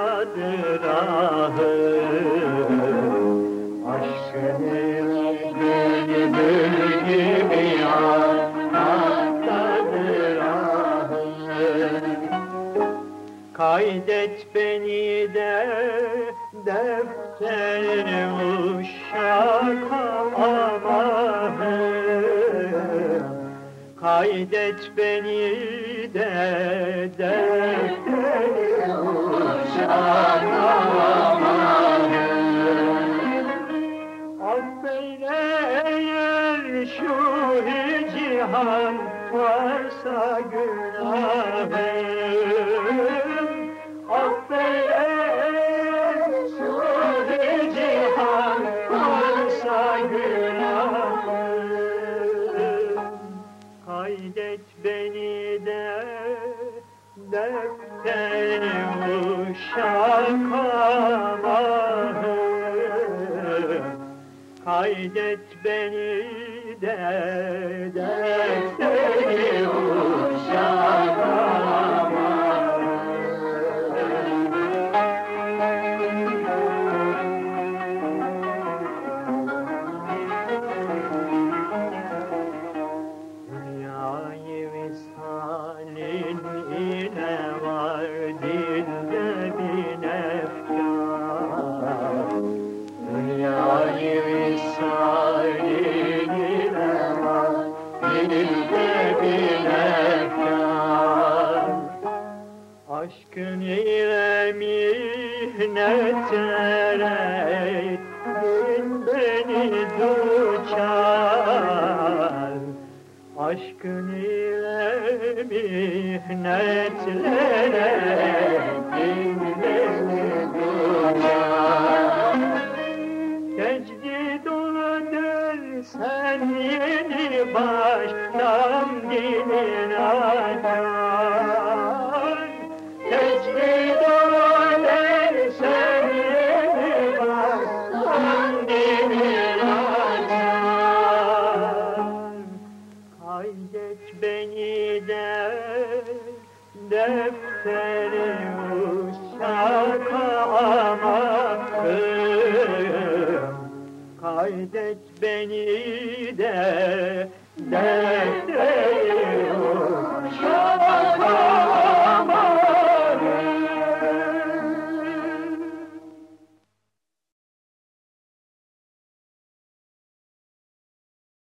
Aktadır ahım Aşkını bülbül gibi yanmaktadır ahım Kaydet beni de defter uşak Kaydet beni de defter uşak amanım Affeyle şu cihan varsa günahım Kaydet beni de defter uşak amanım Kaydet beni de defteri uşak mihnetlere ettin beni duçar Aşkın ile mihnetlere ettin beni duçar Tecdid ola dersen yeni baştan dilin açar Kaydet beni de defteri uşak amakım Kaydet beni de defteri